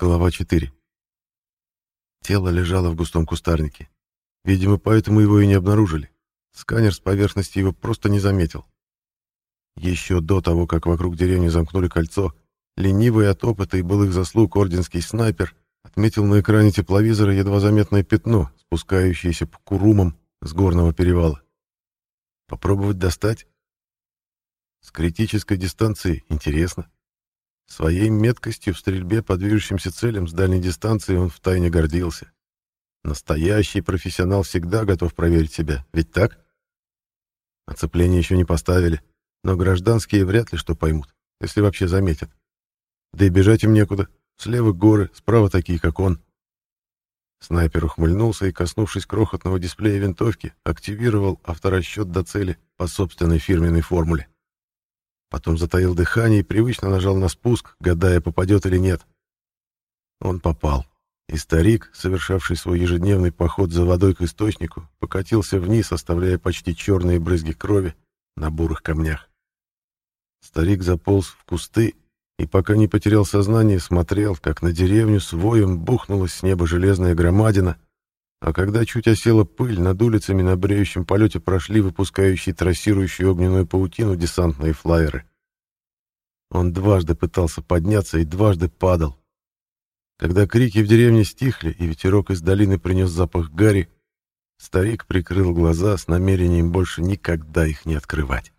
Глава 4. Тело лежало в густом кустарнике. Видимо, поэтому его и не обнаружили. Сканер с поверхности его просто не заметил. Еще до того, как вокруг деревни замкнули кольцо, ленивый от опыта и былых заслуг орденский снайпер отметил на экране тепловизора едва заметное пятно, спускающееся по курумам с горного перевала. Попробовать достать? С критической дистанции интересно. Своей меткостью в стрельбе по движущимся целям с дальней дистанции он втайне гордился. Настоящий профессионал всегда готов проверить себя, ведь так? Оцепление еще не поставили, но гражданские вряд ли что поймут, если вообще заметят. Да и бежать им некуда. Слева горы, справа такие, как он. Снайпер ухмыльнулся и, коснувшись крохотного дисплея винтовки, активировал авторасчет до цели по собственной фирменной формуле. Потом затаил дыхание и привычно нажал на спуск, гадая, попадет или нет. Он попал. И старик, совершавший свой ежедневный поход за водой к источнику, покатился вниз, оставляя почти черные брызги крови на бурых камнях. Старик заполз в кусты и, пока не потерял сознание, смотрел, как на деревню с воем бухнулась с неба железная громадина, а когда чуть осела пыль, над улицами на бреющем полете прошли выпускающие трассирующую огненную паутину десантные флайеры. Он дважды пытался подняться и дважды падал. Когда крики в деревне стихли, и ветерок из долины принес запах гари, старик прикрыл глаза с намерением больше никогда их не открывать.